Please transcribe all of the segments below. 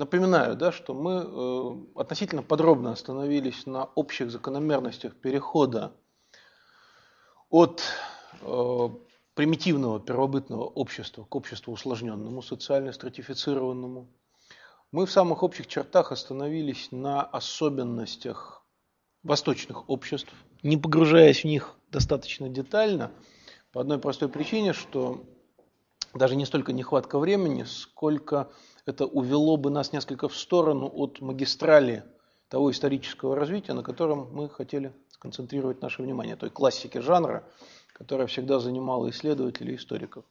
Напоминаю, да, что мы э, относительно подробно остановились на общих закономерностях перехода от э, примитивного первобытного общества к обществу усложненному, социально стратифицированному. Мы в самых общих чертах остановились на особенностях восточных обществ, не погружаясь в них достаточно детально, по одной простой причине, что даже не столько нехватка времени, сколько это увело бы нас несколько в сторону от магистрали того исторического развития, на котором мы хотели сконцентрировать наше внимание, той классики жанра, которая всегда занимала исследователей и историков.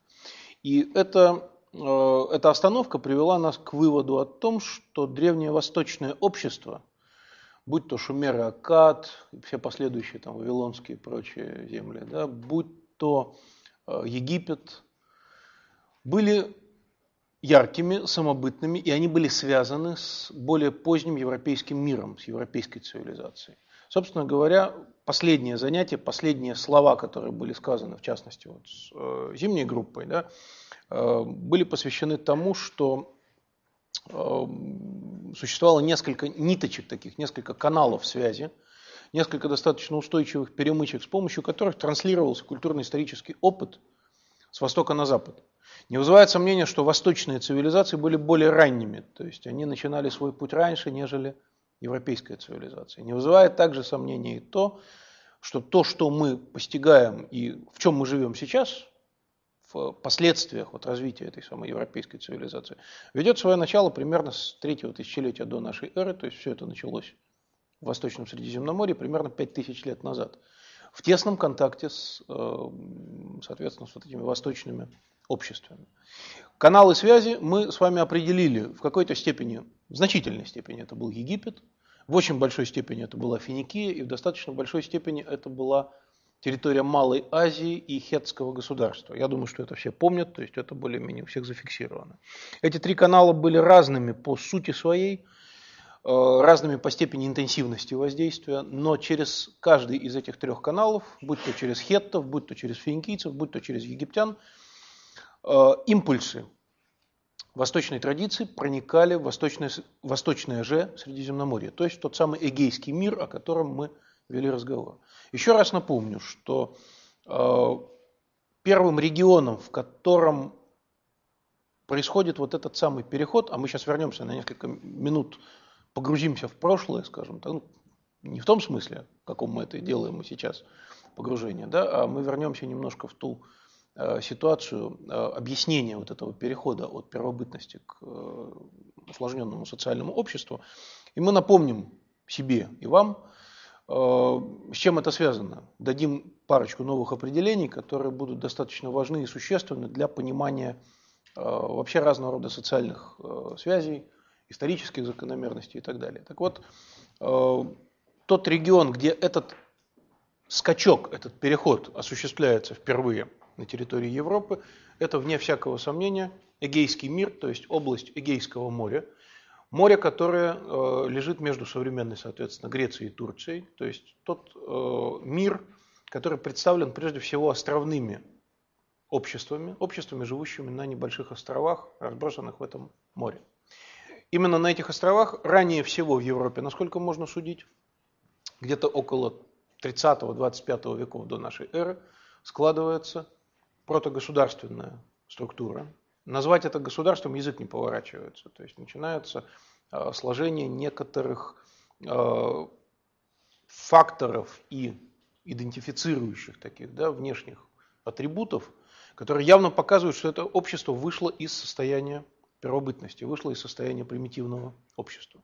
И это, э, эта остановка привела нас к выводу о том, что древнее восточное общество, будь то Шумер и Акад, все последующие там вавилонские и прочие земли, да, будь то э, Египет, были яркими, самобытными, и они были связаны с более поздним европейским миром, с европейской цивилизацией. Собственно говоря, последнее занятие, последние слова, которые были сказаны, в частности, вот с э, зимней группой, да, э, были посвящены тому, что э, существовало несколько ниточек таких, несколько каналов связи, несколько достаточно устойчивых перемычек, с помощью которых транслировался культурно-исторический опыт с востока на запад. Не вызывает сомнения, что восточные цивилизации были более ранними, то есть они начинали свой путь раньше, нежели европейская цивилизация. Не вызывает также сомнения и то, что то, что мы постигаем и в чем мы живем сейчас, в последствиях вот развития этой самой европейской цивилизации, ведет свое начало примерно с третьего тысячелетия до нашей эры, то есть все это началось в Восточном Средиземноморье примерно 5000 лет назад, в тесном контакте с, э, соответственно, с вот этими восточными обществами. Каналы связи мы с вами определили в какой-то степени, в значительной степени это был Египет, в очень большой степени это была Финикия, и в достаточно большой степени это была территория Малой Азии и Хетского государства. Я думаю, что это все помнят, то есть это более-менее у всех зафиксировано. Эти три канала были разными по сути своей, разными по степени интенсивности воздействия, но через каждый из этих трех каналов, будь то через хеттов, будь то через финикийцев, будь то через египтян, Э, импульсы восточной традиции проникали в восточное, восточное же Средиземноморье, то есть тот самый Эгейский мир, о котором мы вели разговор. Еще раз напомню, что э, первым регионом, в котором происходит вот этот самый переход, а мы сейчас вернемся на несколько минут, погрузимся в прошлое, скажем так, ну, не в том смысле, в каком мы это делаем мы сейчас, погружение, да, а мы вернемся немножко в ту Э, ситуацию э, объяснения вот этого перехода от первобытности к э, усложненному социальному обществу. И мы напомним себе и вам, с чем это связано. Дадим парочку новых определений, которые будут достаточно важны и существенны для понимания вообще разного рода социальных связей, исторических закономерностей и так далее. Так вот, тот регион, где этот скачок, этот переход осуществляется впервые – на территории Европы. Это, вне всякого сомнения, Эгейский мир, то есть область Эгейского моря. Море, которое э, лежит между современной, соответственно, Грецией и Турцией. То есть тот э, мир, который представлен прежде всего островными обществами, обществами, живущими на небольших островах, разбросанных в этом море. Именно на этих островах ранее всего в Европе, насколько можно судить, где-то около 30-25 веков до нашей эры, складывается протогосударственная структура. Назвать это государством язык не поворачивается. То есть начинается э, сложение некоторых э, факторов и идентифицирующих таких да, внешних атрибутов, которые явно показывают, что это общество вышло из состояния первобытности, вышло из состояния примитивного общества.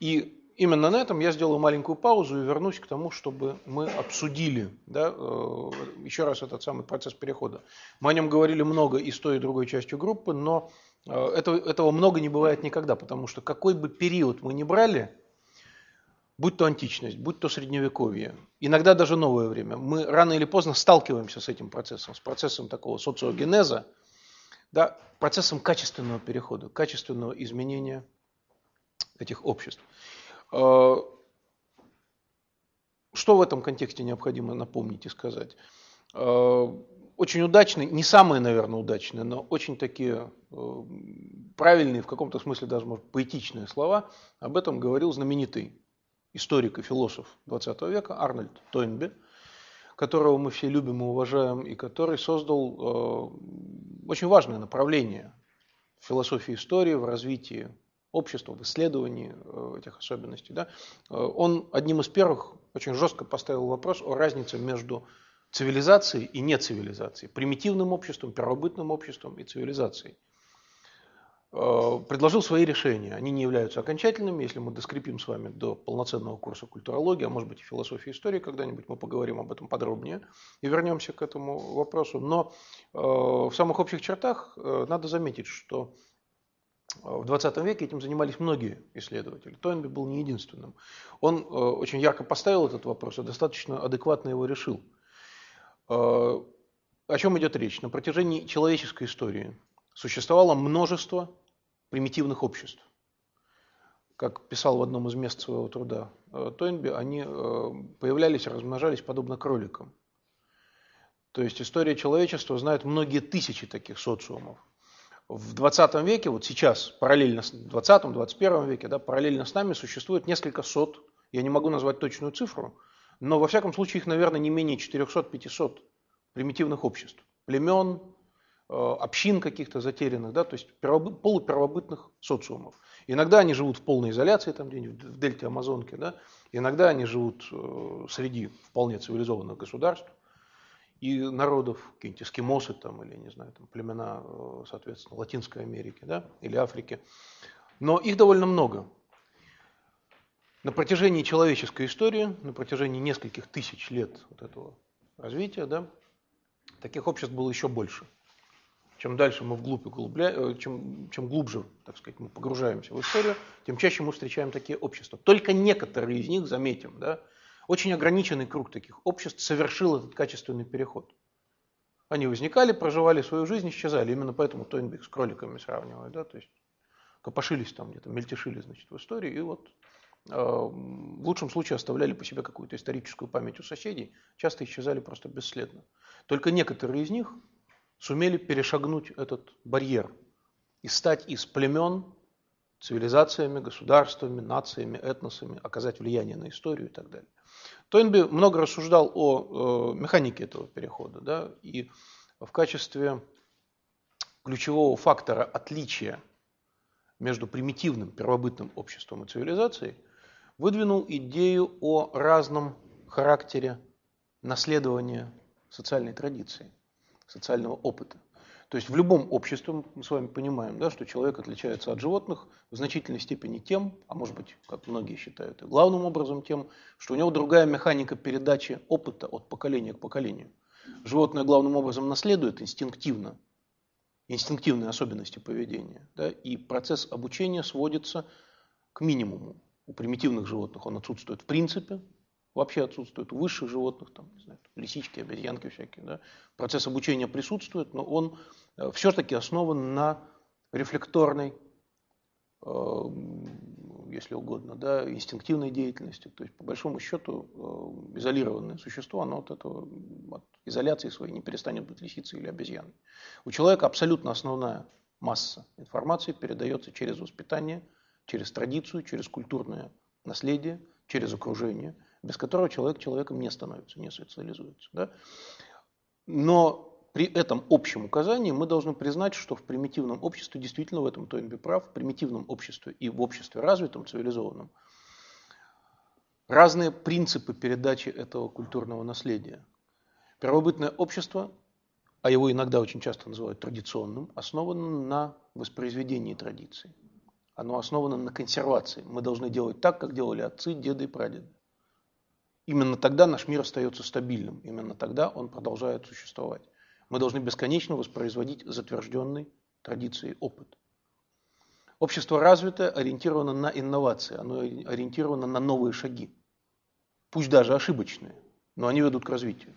И именно на этом я сделаю маленькую паузу и вернусь к тому, чтобы мы обсудили да, э, еще раз этот самый процесс перехода. Мы о нем говорили много и с той, и другой частью группы, но э, этого, этого много не бывает никогда, потому что какой бы период мы ни брали, будь то античность, будь то средневековье, иногда даже новое время, мы рано или поздно сталкиваемся с этим процессом, с процессом такого социогенеза, да, процессом качественного перехода, качественного изменения этих обществ. Э, что в этом контексте необходимо напомнить и сказать? Э, очень удачные, не самые, наверное, удачные, но очень такие э, правильные, в каком-то смысле даже, может, поэтичные слова. Об этом говорил знаменитый историк и философ 20 века Арнольд Тойнби, которого мы все любим и уважаем, и который создал э, очень важное направление в философии истории, в развитии общества, в исследовании э, этих особенностей. Да? Э, он одним из первых очень жестко поставил вопрос о разнице между цивилизацией и нецивилизацией, примитивным обществом, первобытным обществом и цивилизацией. Э, предложил свои решения. Они не являются окончательными. Если мы доскрепим с вами до полноценного курса культурологии, а может быть и философии истории когда-нибудь, мы поговорим об этом подробнее и вернемся к этому вопросу. Но э, в самых общих чертах э, надо заметить, что в 20 веке этим занимались многие исследователи. Тойнби был не единственным. Он очень ярко поставил этот вопрос и достаточно адекватно его решил. О чем идет речь? На протяжении человеческой истории существовало множество примитивных обществ. Как писал в одном из мест своего труда э, Тойнби, они э, появлялись и размножались подобно кроликам. То есть история человечества знает многие тысячи таких социумов. В 20 веке, вот сейчас, параллельно с 20-21 веке, да, параллельно с нами существует несколько сот, я не могу назвать точную цифру, но во всяком случае их, наверное, не менее 400-500 примитивных обществ, племен, общин каких-то затерянных, да, то есть полупервобытных социумов. Иногда они живут в полной изоляции, там где-нибудь в дельте Амазонки, да, иногда они живут э, среди вполне цивилизованных государств и народов, какие-нибудь эскимосы там, или, не знаю, там, племена, э, соответственно, Латинской Америки да, или Африки. Но их довольно много. На протяжении человеческой истории, на протяжении нескольких тысяч лет вот этого развития, да, таких обществ было еще больше – чем дальше мы вглубь углубляем, э, чем, чем глубже, так сказать, мы погружаемся в историю, тем чаще мы встречаем такие общества. Только некоторые из них, заметим, да, очень ограниченный круг таких обществ совершил этот качественный переход. Они возникали, проживали свою жизнь, исчезали. Именно поэтому Тойнбек с кроликами сравнивает. Да? То есть копошились там где-то, мельтешили значит, в истории. И вот э, в лучшем случае оставляли по себе какую-то историческую память у соседей. Часто исчезали просто бесследно. Только некоторые из них сумели перешагнуть этот барьер и стать из племен цивилизациями, государствами, нациями, этносами, оказать влияние на историю и так далее. Тойнби много рассуждал о э, механике этого перехода, да, и в качестве ключевого фактора отличия между примитивным первобытным обществом и цивилизацией выдвинул идею о разном характере наследования социальной традиции социального опыта. То есть в любом обществе мы с вами понимаем, да, что человек отличается от животных в значительной степени тем, а может быть, как многие считают, и главным образом тем, что у него другая механика передачи опыта от поколения к поколению. Животное главным образом наследует инстинктивно, инстинктивные особенности поведения. Да, и процесс обучения сводится к минимуму. У примитивных животных он отсутствует в принципе, вообще отсутствует. У высших животных, там, не знаю, лисички, обезьянки всякие, да, процесс обучения присутствует, но он э, все-таки основан на рефлекторной, э, если угодно, да, инстинктивной деятельности. То есть, по большому счету, э, изолированное существо, оно от этого, от изоляции своей не перестанет быть лисицей или обезьяной. У человека абсолютно основная масса информации передается через воспитание, через традицию, через культурное наследие, через окружение – без которого человек человеком не становится, не социализуется. Да? Но при этом общем указании мы должны признать, что в примитивном обществе, действительно в этом Тойнби прав, в примитивном обществе и в обществе развитом, цивилизованном, разные принципы передачи этого культурного наследия. Первобытное общество, а его иногда очень часто называют традиционным, основано на воспроизведении традиций. Оно основано на консервации. Мы должны делать так, как делали отцы, деды и прадеды. Именно тогда наш мир остается стабильным, именно тогда он продолжает существовать. Мы должны бесконечно воспроизводить затвержденный традицией опыт. Общество развитое ориентировано на инновации, оно ориентировано на новые шаги. Пусть даже ошибочные, но они ведут к развитию.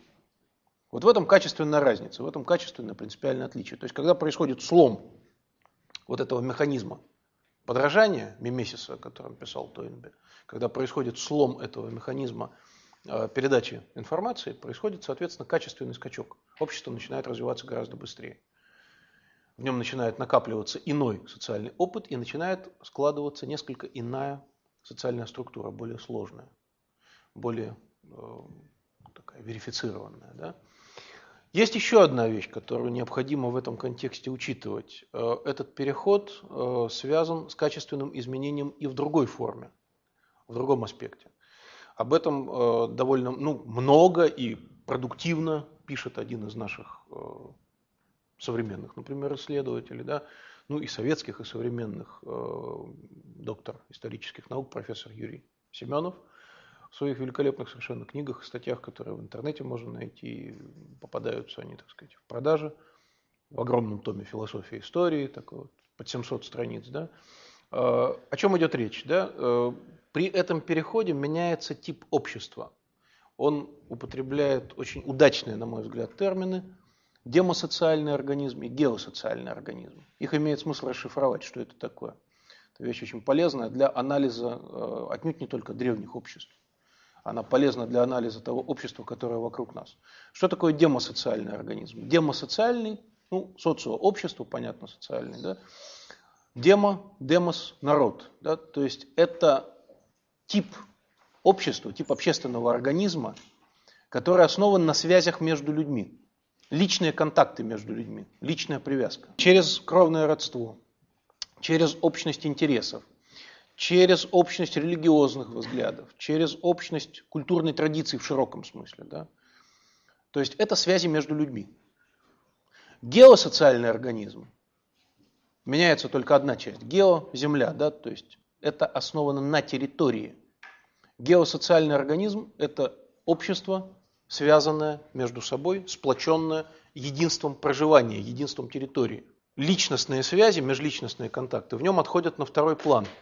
Вот в этом качественная разница, в этом качественное принципиальное отличие. То есть, когда происходит слом вот этого механизма подражания, мимесиса, о котором писал Тойнби, когда происходит слом этого механизма передачи информации происходит, соответственно, качественный скачок. общество начинает развиваться гораздо быстрее. В нем начинает накапливаться иной социальный опыт и начинает складываться несколько иная социальная структура, более сложная, более э, такая верифицированная. Да? Есть еще одна вещь, которую необходимо в этом контексте учитывать. Э, этот переход э, связан с качественным изменением и в другой форме, в другом аспекте. Об этом э, довольно ну, много и продуктивно пишет один из наших современных, например, исследователей, да, ну и советских, и современных доктор исторических наук, профессор Юрий Семенов – в своих великолепных совершенно книгах, статьях, которые в интернете можно найти, попадаются они, так сказать, в продаже, в огромном томе философии истории, такой вот, под 700 страниц, да. О чем идет речь, да? При этом переходе меняется тип общества. Он употребляет очень удачные, на мой взгляд, термины демосоциальный организм и геосоциальный организм. Их имеет смысл расшифровать, что это такое. Это вещь очень полезная для анализа э, отнюдь не только древних обществ. Она полезна для анализа того общества, которое вокруг нас. Что такое демосоциальный организм? Демосоциальный, ну, социообщество, понятно, социальный, да? Демо, демос, народ. Да? То есть это тип общества, тип общественного организма, который основан на связях между людьми. Личные контакты между людьми, личная привязка. Через кровное родство, через общность интересов, через общность религиозных взглядов, через общность культурной традиции в широком смысле. Да? То есть это связи между людьми. Геосоциальный организм меняется только одна часть. Гео – земля, да, то есть это основано на территории. Геосоциальный организм – это общество, связанное между собой, сплоченное единством проживания, единством территории. Личностные связи, межличностные контакты в нем отходят на второй план –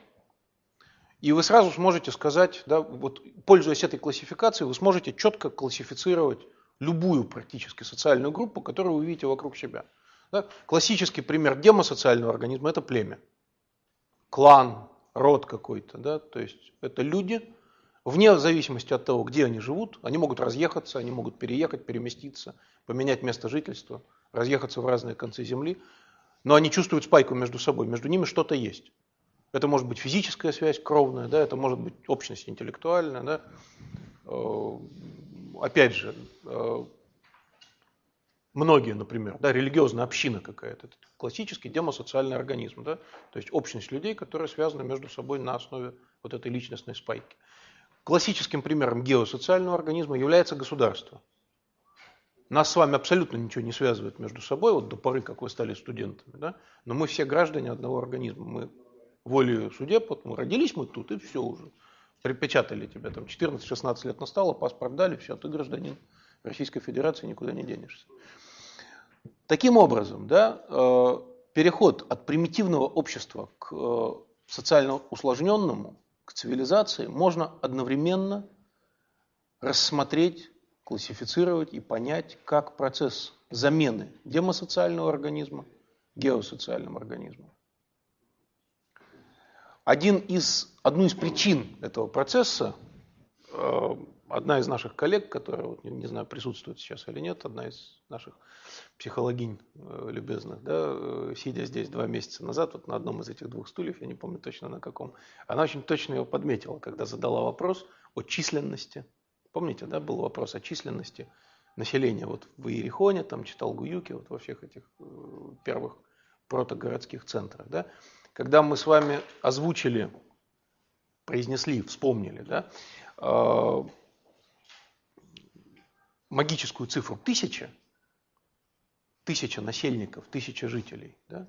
и вы сразу сможете сказать, да, вот, пользуясь этой классификацией, вы сможете четко классифицировать любую практически социальную группу, которую вы видите вокруг себя. Да? Классический пример демосоциального организма – это племя. Клан, род какой-то. Да? То есть это люди, вне зависимости от того, где они живут, они могут разъехаться, они могут переехать, переместиться, поменять место жительства, разъехаться в разные концы земли, но они чувствуют спайку между собой, между ними что-то есть. Это может быть физическая связь кровная, да, это может быть общность интеллектуальная. Да. Э, опять же, э, многие, например, да, религиозная община какая-то, это классический демосоциальный организм, да, то есть общность людей, которые связаны между собой на основе вот этой личностной спайки. Классическим примером геосоциального организма является государство. Нас с вами абсолютно ничего не связывает между собой, вот до поры, как вы стали студентами, да? но мы все граждане одного организма, мы волею судеб, вот мы родились мы тут, и все уже. Припечатали тебя там 14-16 лет настало, паспорт дали, все, ты гражданин Российской Федерации, никуда не денешься. Таким образом, да, э, переход от примитивного общества к э, социально усложненному, к цивилизации, можно одновременно рассмотреть, классифицировать и понять как процесс замены демосоциального организма геосоциальным организмом. Один из, одну из причин этого процесса, э, одна из наших коллег, которая, вот, не, знаю, присутствует сейчас или нет, одна из наших психологинь э, любезных, да, э, сидя здесь два месяца назад, вот на одном из этих двух стульев, я не помню точно на каком, она очень точно его подметила, когда задала вопрос о численности. Помните, да, был вопрос о численности населения вот в Иерихоне, там читал Гуюки, вот во всех этих первых протогородских центрах, да, когда мы с вами озвучили, произнесли, вспомнили, да, э, магическую цифру тысяча, тысяча насельников, тысяча жителей, да,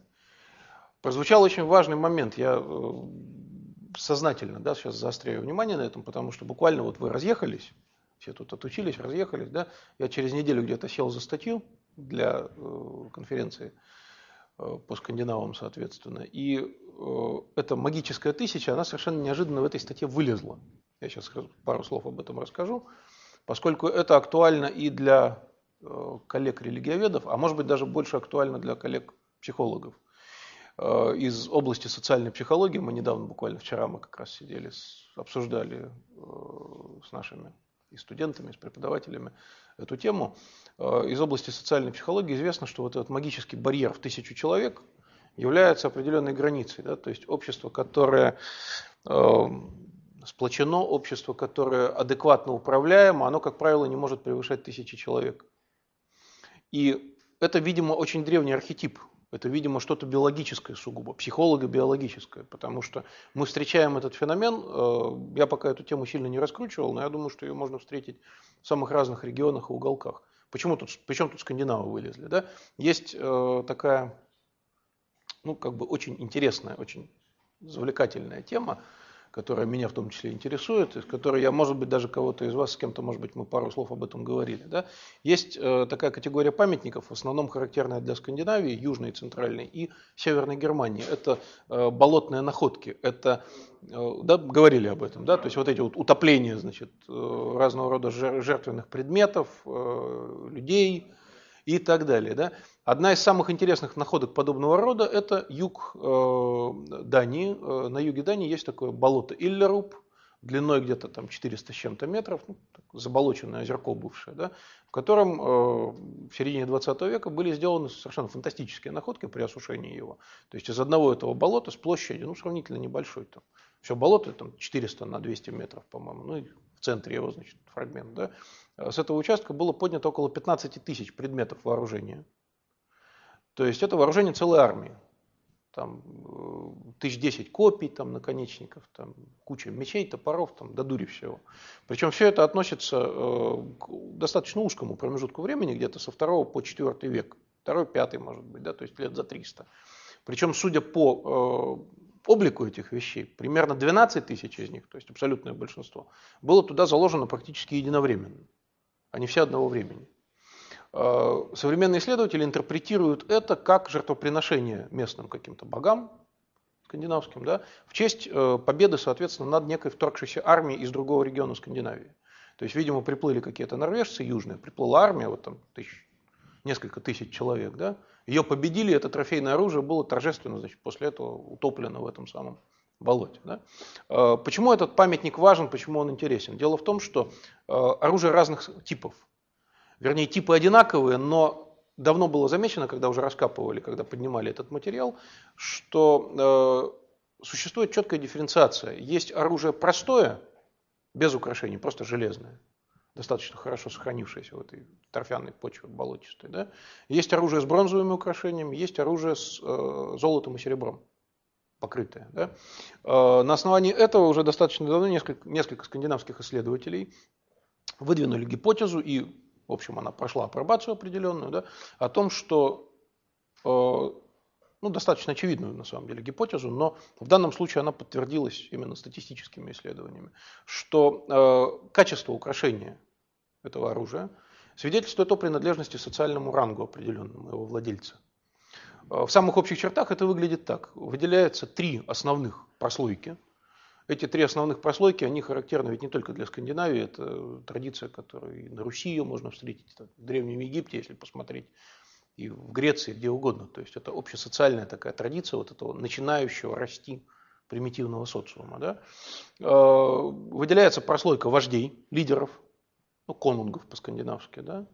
прозвучал очень важный момент. Я э, сознательно да, сейчас заостряю внимание на этом, потому что буквально вот вы разъехались, все тут отучились, разъехались, да, я через неделю где-то сел за статью для э, конференции Э, по скандинавам, соответственно. И эта магическая тысяча, она совершенно неожиданно в этой статье вылезла. Я сейчас пару слов об этом расскажу, поскольку это актуально и для э, коллег-религиоведов, а может быть даже больше актуально для коллег-психологов. Из области социальной психологии мы недавно, буквально вчера мы как раз сидели, обсуждали с нашими и студентами, и с преподавателями эту тему. Э, из области социальной психологии известно, что вот этот магический барьер в тысячу человек является определенной границей. Да? То есть общество, которое э, сплочено, общество, которое адекватно управляемо, оно, как правило, не может превышать тысячи человек. И это, видимо, очень древний архетип это, видимо, что-то биологическое сугубо, психолого-биологическое, потому что мы встречаем этот феномен, э, я пока эту тему сильно не раскручивал, но я думаю, что ее можно встретить в самых разных регионах и уголках. Почему тут, причем тут скандинавы вылезли? Да? Есть э, такая, ну, как бы очень интересная, очень завлекательная тема, которая меня в том числе интересует, из которой я, может быть, даже кого-то из вас, с кем-то, может быть, мы пару слов об этом говорили. Да? Есть э, такая категория памятников, в основном характерная для Скандинавии, Южной, Центральной и Северной Германии. Это э, болотные находки, это, э, да, говорили об этом, да, то есть вот эти вот утопления, значит, э, разного рода жертвенных предметов, э, людей, и так далее. Да? Одна из самых интересных находок подобного рода – это юг э, Дании. Э, на юге Дании есть такое болото Иллеруб, длиной где-то там 400 с чем-то метров, ну, заболоченное озерко бывшее, да, в котором э, в середине 20 века были сделаны совершенно фантастические находки при осушении его. То есть из одного этого болота с площадью, ну, сравнительно небольшой, там, все болото там 400 на 200 метров, по-моему, ну, и в центре его, значит, фрагмент, да, с этого участка было поднято около 15 тысяч предметов вооружения. То есть это вооружение целой армии. Там э, тысяч десять копий, там, наконечников, там, куча мечей, топоров, там, до дури всего. Причем все это относится э, к достаточно узкому промежутку времени, где-то со второго по четвертый век. Второй, пятый, может быть, да, то есть лет за 300. Причем, судя по э, облику этих вещей, примерно 12 тысяч из них, то есть абсолютное большинство, было туда заложено практически единовременно. Они все одного времени. Э, современные исследователи интерпретируют это как жертвоприношение местным каким-то богам, скандинавским, да, в честь э, победы, соответственно, над некой вторгшейся армией из другого региона Скандинавии. То есть, видимо, приплыли какие-то норвежцы южные, приплыла армия, вот там тысяч, несколько тысяч человек, да, ее победили, это трофейное оружие было торжественно, значит, после этого утоплено в этом самом болоте. Да? Э, почему этот памятник важен, почему он интересен? Дело в том, что оружие разных типов, вернее, типы одинаковые, но давно было замечено, когда уже раскапывали, когда поднимали этот материал, что э, существует четкая дифференциация. Есть оружие простое, без украшений, просто железное достаточно хорошо сохранившееся в этой торфяной почве болотистой. Да? Есть оружие с бронзовыми украшениями, есть оружие с э, золотом и серебром покрытое. Да? Э, на основании этого уже достаточно давно несколько, несколько скандинавских исследователей выдвинули гипотезу, и, в общем, она прошла апробацию определенную, да, о том, что э, ну, достаточно очевидную, на самом деле, гипотезу, но в данном случае она подтвердилась именно статистическими исследованиями, что э, качество украшения этого оружия свидетельствует о принадлежности социальному рангу определенному его владельца. Э, в самых общих чертах это выглядит так. Выделяются три основных прослойки. Эти три основных прослойки, они характерны ведь не только для Скандинавии, это традиция, которую и на Руси ее можно встретить, в Древнем Египте, если посмотреть, и в Греции, где угодно. То есть это общесоциальная такая традиция вот этого начинающего расти примитивного социума. Да? Э, выделяется прослойка вождей, лидеров, ну, конунгов по-скандинавски, да,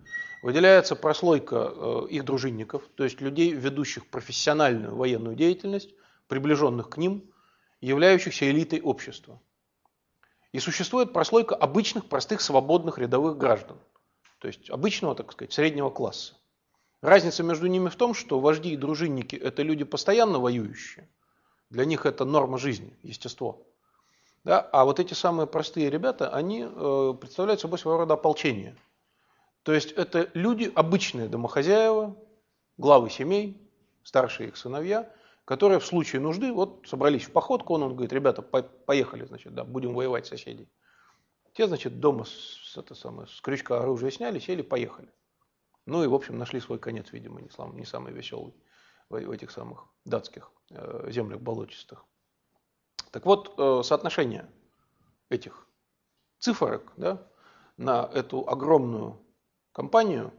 выделяется прослойка э, их дружинников, то есть людей, ведущих профессиональную военную деятельность, приближенных к ним, являющихся элитой общества. И существует прослойка обычных, простых, свободных рядовых граждан, то есть обычного, так сказать, среднего класса. Разница между ними в том, что вожди и дружинники – это люди постоянно воюющие, для них это норма жизни, естество. Да? А вот эти самые простые ребята, они э, представляют собой своего рода ополчение. То есть это люди, обычные домохозяева, главы семей, старшие их сыновья, которые в случае нужды вот собрались в походку, он, он говорит, ребята, по поехали, значит, да, будем воевать соседей. Те, значит, дома с, это самое, с крючка оружия сняли, сели, поехали. Ну и, в общем, нашли свой конец, видимо, не, слам, не самый веселый в, в этих самых датских э, землях болотистых. Так вот, э, соотношение этих цифрок да, на эту огромную компанию,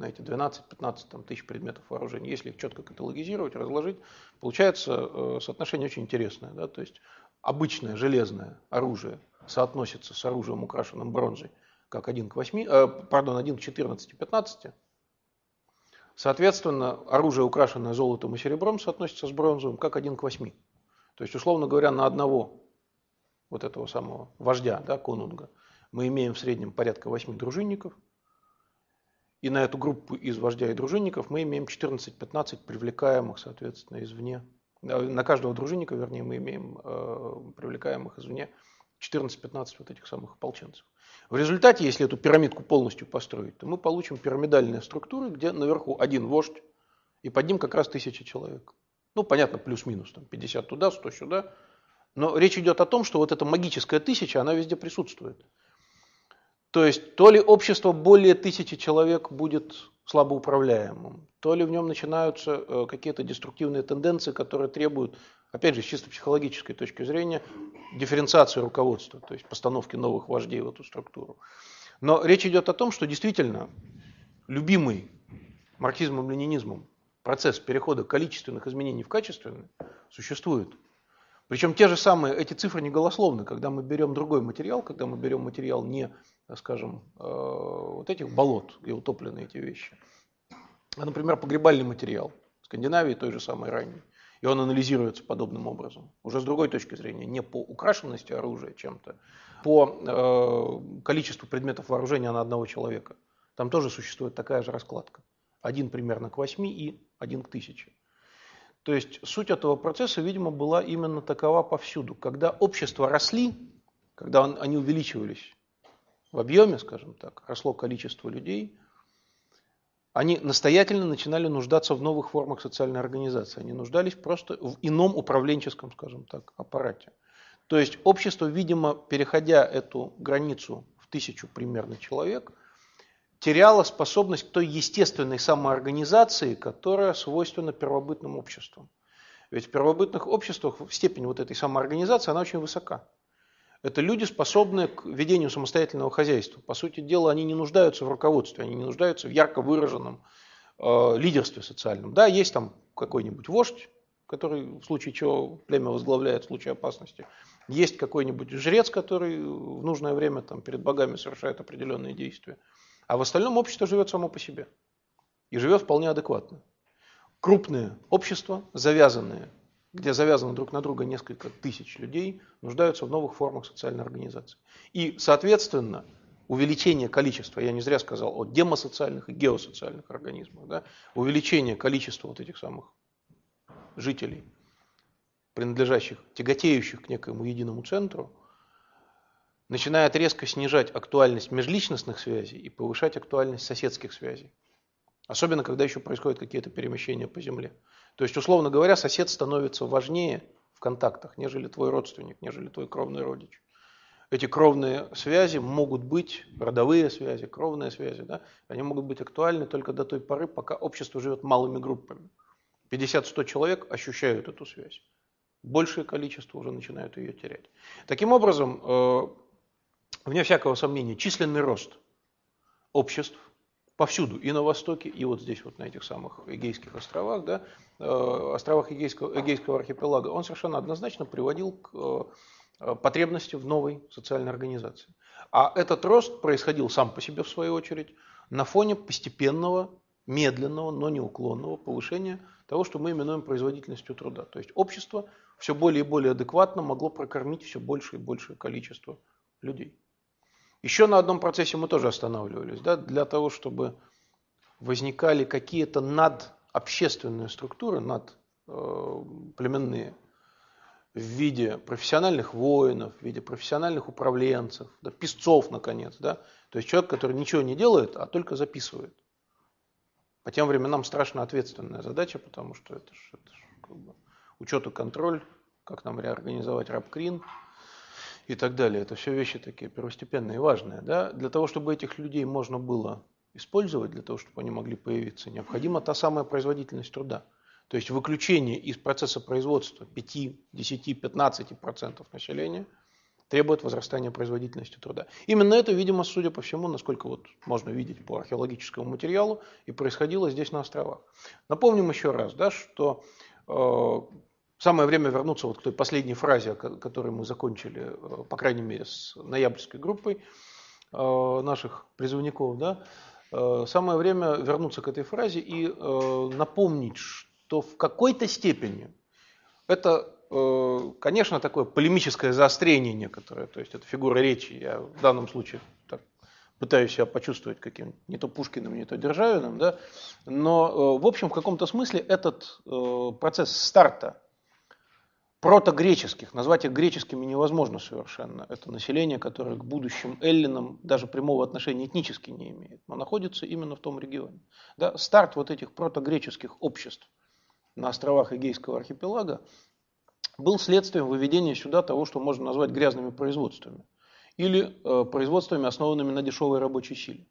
на эти 12-15 тысяч предметов вооружения, если их четко каталогизировать, разложить, получается э, соотношение очень интересное. Да? То есть обычное железное оружие соотносится с оружием, украшенным бронзой, как 1 к 8, э, пардон, 1 к 14 и 15. Соответственно, оружие, украшенное золотом и серебром, соотносится с бронзовым как 1 к 8. То есть, условно говоря, на одного вот этого самого вождя, да, конунга, мы имеем в среднем порядка 8 дружинников. И на эту группу из вождя и дружинников мы имеем 14-15 привлекаемых, соответственно, извне. Э, на каждого дружинника, вернее, мы имеем э, привлекаемых извне 14-15 вот этих самых ополченцев. В результате, если эту пирамидку полностью построить, то мы получим пирамидальные структуры, где наверху один вождь, и под ним как раз тысяча человек. Ну, понятно, плюс-минус, там 50 туда, 100 сюда. Но речь идет о том, что вот эта магическая тысяча, она везде присутствует. То есть, то ли общество более тысячи человек будет слабо управляемым, то ли в нем начинаются э, какие-то деструктивные тенденции, которые требуют, опять же, с чисто психологической точки зрения, дифференциации руководства, то есть постановки новых вождей в эту структуру. Но речь идет о том, что действительно любимый марксизмом-ленинизмом процесс перехода количественных изменений в качественные существует. Причем те же самые, эти цифры не голословны. Когда мы берем другой материал, когда мы берем материал не, скажем, э, вот этих болот, где утоплены эти вещи, а, например, погребальный материал Скандинавии той же самой ранней, и он анализируется подобным образом. Уже с другой точки зрения, не по украшенности оружия чем-то, по э, количеству предметов вооружения на одного человека. Там тоже существует такая же раскладка. Один примерно к восьми и один к тысяче. То есть суть этого процесса, видимо, была именно такова повсюду. Когда общества росли, когда они увеличивались в объеме, скажем так, росло количество людей, они настоятельно начинали нуждаться в новых формах социальной организации. Они нуждались просто в ином управленческом, скажем так, аппарате. То есть общество, видимо, переходя эту границу в тысячу примерно человек, теряла способность к той естественной самоорганизации, которая свойственна первобытным обществам. Ведь в первобытных обществах степень вот этой самоорганизации, она очень высока. Это люди, способные к ведению самостоятельного хозяйства. По сути дела, они не нуждаются в руководстве, они не нуждаются в ярко выраженном э, лидерстве социальном. Да, есть там какой-нибудь вождь, который в случае чего племя возглавляет в случае опасности. Есть какой-нибудь жрец, который в нужное время там, перед богами совершает определенные действия. А в остальном общество живет само по себе. И живет вполне адекватно. Крупные общества, завязанные, где завязаны друг на друга несколько тысяч людей, нуждаются в новых формах социальной организации. И, соответственно, увеличение количества, я не зря сказал о демосоциальных и геосоциальных организмах, да, увеличение количества вот этих самых жителей, принадлежащих, тяготеющих к некоему единому центру, начинает резко снижать актуальность межличностных связей и повышать актуальность соседских связей. Особенно, когда еще происходят какие-то перемещения по земле. То есть, условно говоря, сосед становится важнее в контактах, нежели твой родственник, нежели твой кровный родич. Эти кровные связи могут быть, родовые связи, кровные связи, да, они могут быть актуальны только до той поры, пока общество живет малыми группами. 50-100 человек ощущают эту связь. Большее количество уже начинают ее терять. Таким образом, э, вне всякого сомнения, численный рост обществ повсюду, и на Востоке, и вот здесь, вот на этих самых Эгейских островах, да, э, островах Эгейского, Эгейского архипелага, он совершенно однозначно приводил к э, потребности в новой социальной организации. А этот рост происходил сам по себе, в свою очередь, на фоне постепенного, медленного, но неуклонного повышения того, что мы именуем производительностью труда. То есть общество все более и более адекватно могло прокормить все большее и большее количество людей. Еще на одном процессе мы тоже останавливались, да, для того, чтобы возникали какие-то надобщественные структуры, над э, племенные, в виде профессиональных воинов, в виде профессиональных управленцев, да, писцов, наконец. Да? То есть человек, который ничего не делает, а только записывает. По тем временам страшно ответственная задача, потому что это же, как бы учет и контроль, как нам реорганизовать рабкрин, и так далее. Это все вещи такие первостепенные и важные. Да? Для того, чтобы этих людей можно было использовать, для того, чтобы они могли появиться, необходима та самая производительность труда. То есть выключение из процесса производства 5, 10, 15% населения требует возрастания производительности труда. Именно это, видимо, судя по всему, насколько вот можно видеть по археологическому материалу, и происходило здесь на островах. Напомним еще раз, да, что э, Самое время вернуться вот к той последней фразе, которой мы закончили, э, по крайней мере, с ноябрьской группой. э, наших призывников, да, э, самое время вернуться к этой фразе и напомнить, что в какой-то степени это, конечно, такое полемическое заострение некоторое, то есть это фигура речи, я в данном случае так, пытаюсь себя почувствовать каким не то Пушкиным, не то Державиным, да, но в общем в каком-то смысле этот процесс старта протогреческих, назвать их греческими невозможно совершенно. Это население, которое к будущим эллинам даже прямого отношения этнически не имеет, но находится именно в том регионе. Да, старт вот этих протогреческих обществ на островах Эгейского архипелага был следствием выведения сюда того, что можно назвать грязными производствами или э, производствами, основанными на дешевой рабочей силе.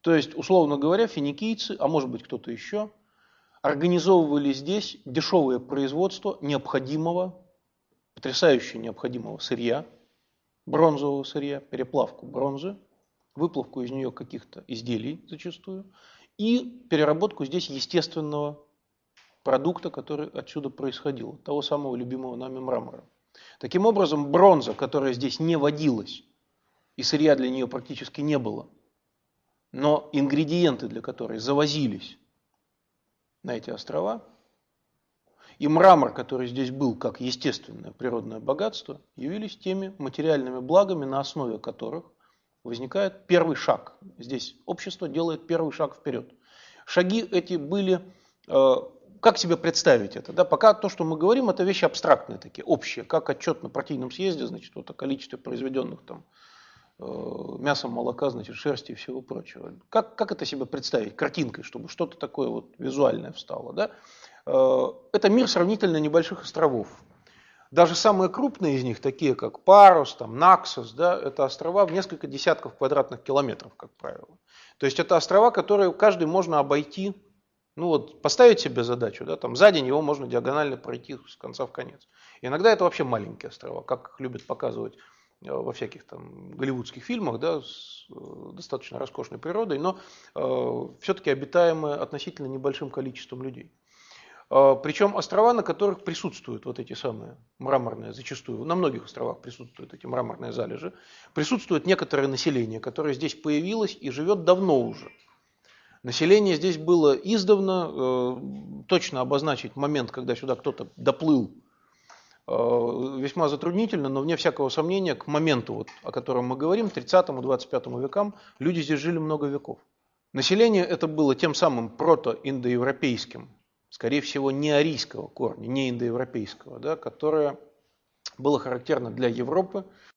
То есть, условно говоря, финикийцы, а может быть кто-то еще, организовывали здесь дешевое производство необходимого, потрясающе необходимого сырья, бронзового сырья, переплавку бронзы, выплавку из нее каких-то изделий зачастую, и переработку здесь естественного продукта, который отсюда происходил, того самого любимого нами мрамора. Таким образом, бронза, которая здесь не водилась, и сырья для нее практически не было, но ингредиенты для которой завозились на эти острова. И мрамор, который здесь был как естественное природное богатство, явились теми материальными благами, на основе которых возникает первый шаг. Здесь общество делает первый шаг вперед. Шаги эти были, э, как себе представить это? Да? Пока то, что мы говорим, это вещи абстрактные такие, общие, как отчет на партийном съезде, значит, вот о количестве произведенных там Э, мясом, молока, значит, шерсти и всего прочего. Как, как это себе представить картинкой, чтобы что-то такое вот визуальное встало? Да? Э, это мир сравнительно небольших островов. Даже самые крупные из них, такие как Парус, там, Наксос, да, это острова в несколько десятков квадратных километров, как правило. То есть это острова, которые каждый можно обойти, ну вот поставить себе задачу, да, там за день его можно диагонально пройти с конца в конец. Иногда это вообще маленькие острова, как любят показывать во всяких там голливудских фильмах, да, с э, достаточно роскошной природой, но э, все-таки обитаемые относительно небольшим количеством людей. Э, причем острова, на которых присутствуют вот эти самые мраморные, зачастую, на многих островах присутствуют эти мраморные залежи, присутствует некоторое население, которое здесь появилось и живет давно уже. Население здесь было издавна, э, точно обозначить момент, когда сюда кто-то доплыл Э, весьма затруднительно, но вне всякого сомнения, к моменту, вот, о котором мы говорим, 30-25 векам, люди здесь жили много веков. Население это было тем самым прото-индоевропейским, скорее всего, не арийского корня, не индоевропейского, да, которое было характерно для Европы,